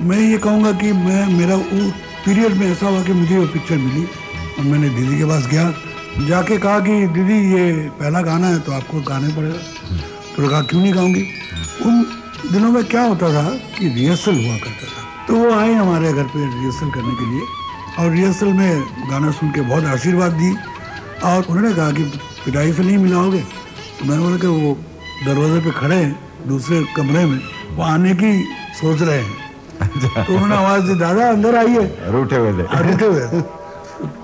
मैं ये कहूँगा कि मैं, मेरा वो पीरियड में ऐसा हुआ कि मुझे वो पिक्चर मिली। और मैंने दीदी के पास गया। जाके कहा कि, दीदी, ये पहला गाना है तो आपको गाने पड़ेगा। तो कहा, क्यों नहीं गाऊँगी? उन दिनों में क्या होता था कि रिहर्सल हुआ करता था। तो वो आए हमारे घर पे रिहर्सल करने के लिए। और रिहर्सल में गाना सुन के बहुत आशीर्वाद दी और उन्होंने कहा कि, पिटाई से नहीं मिलाओगे? तो मैंने बोला कि वो दरवाजे पे खड़े हैं, दूसरे कमरे में। वो आने की सोच रहे हैं। तो उन्होंने आवाज़ दी दादा अंदर आइए। रूठे हुए थे। रूठे हुए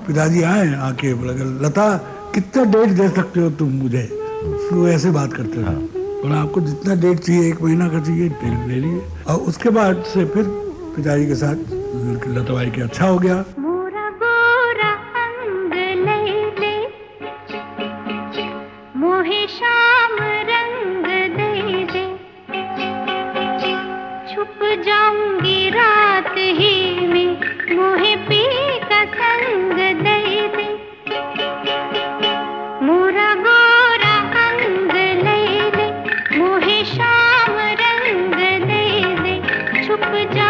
पिताजी आए आके बोला लता कितना डेट दे सकते हो तुम मुझे? वो ऐसे बात करते थे। बोला आपको जितना डेट चाहिए एक महीना का चाहिए डेट ले लिए। और उसके बाद से फिर पिताजी के साथ लता भाई के अच्छा हो गया। जाऊँगी रात ही में, मोहे पी का संग दे दे। मोरा गोरा अंग ले ले मोहे शाम रंग दे दे। छुप जा